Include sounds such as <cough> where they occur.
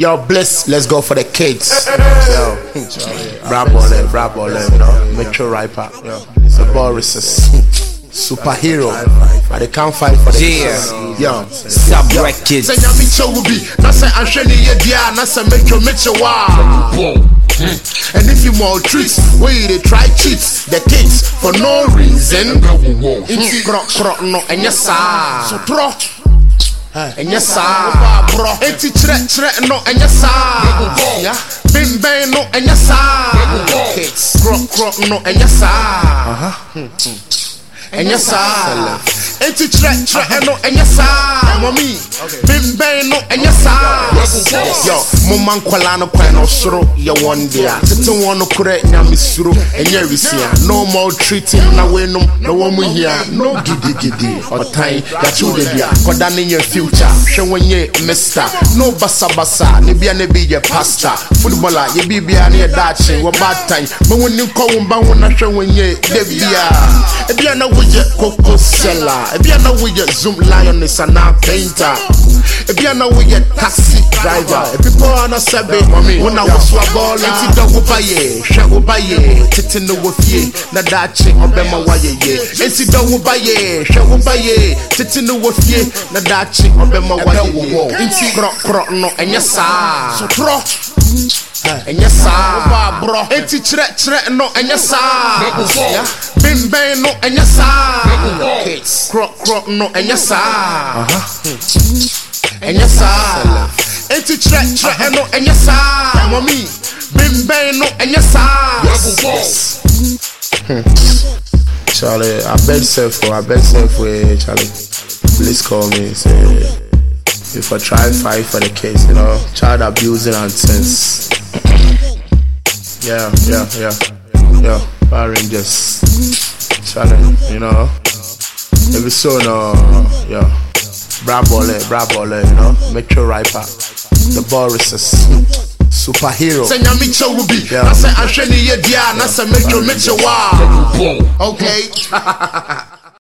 Yo, bless. Let's go for the kids. Yo, bravo, le, bravo, le, you know. Metro Riper. Yo, the Boris is <laughs> superhero. But they can't fight for the kids. Yeah, yo, Sub records. sɛ nyame kyɛ wo bi na sɛ ahwɛ ne yɛ deɛ a na sɛ mɛtwa mɛkyɛ wo a and if you maltreat wey you dey try cheat the kids for no reason it's nti korɔkorɔ no ɛnyɛ saa sotorɔ ɛnyɛ saa. enti kyerɛkyerɛ no ɛnyɛ saa. Bembɛn no ɛnyɛ saa. Korɔkorɔ no ɛnyɛ saa. Ɛnyɛ hmm, hmm. saa. enti kyerɛkyerɛ no ɛnyɛ saa. Mɔmi bembɛn no ɛnyɛ saa. Yo momma nkwalaa no kwan no ɔsoro yɛ wɔn dea tete wɔn no korɛ nyame suro ɛnyɛ no maltreating na weinom na wɔn mu hia no gidigidi ɔtan yɛakyew da bia kɔda ne future hwɛ wɔn yɛ mister. No basabasa ne bia ne bi pasta footballer yɛ biribia ne yɛ daakye wɔ baatan ma wɔn ni nkɔ wɔn ba ho na hwɛ wɔn yɛ da bia ebia na woyɛ koko sella ebia na woyɛ zoom lioness anaa painter ebia na woyɛ taxi driver. Ebi bɔ ana sɛbe wɔn na wosoa bɔɔla eti dɔ wo ba yɛ hwɛ wo ba yɛ tete wɔ fie na daakye ɔbɛma wayɛ yɛ eti dɔ wo ba yɛ hwɛ wo ba yɛ tete no wɔ fie na daakye ɔbɛma wayɛ yɛ nti korɔkorɔ no ɛnyɛ saa sotorɔ ɛnyɛ saa kyerɛkyerɛ no ɛnyɛ saa bembɛn no ɛnyɛ saa korɔkorɔ no ɛnyɛ saa ɛnyɛ saa enti kyerɛkyerɛ no ɛnyɛ saa mɔmi bembɛn no ɛnyɛ saa <laughs> Charlie, I beg self, for, I beg self, oh, for, Charlie. Please call me, say if I try fight for the case, you know, child abusing and sense. yeah, yeah, yeah, yeah. Power Rangers, Charlie, you know. Every so no, yeah. Bravo, le, bravo, you know. Metro Riper, the Boris is superhero. Sɛ nyame kyɛ wo bi na sɛ ahwɛ ne yɛ deɛ a na sɛ metro mekyɛ wo a okay <laughs>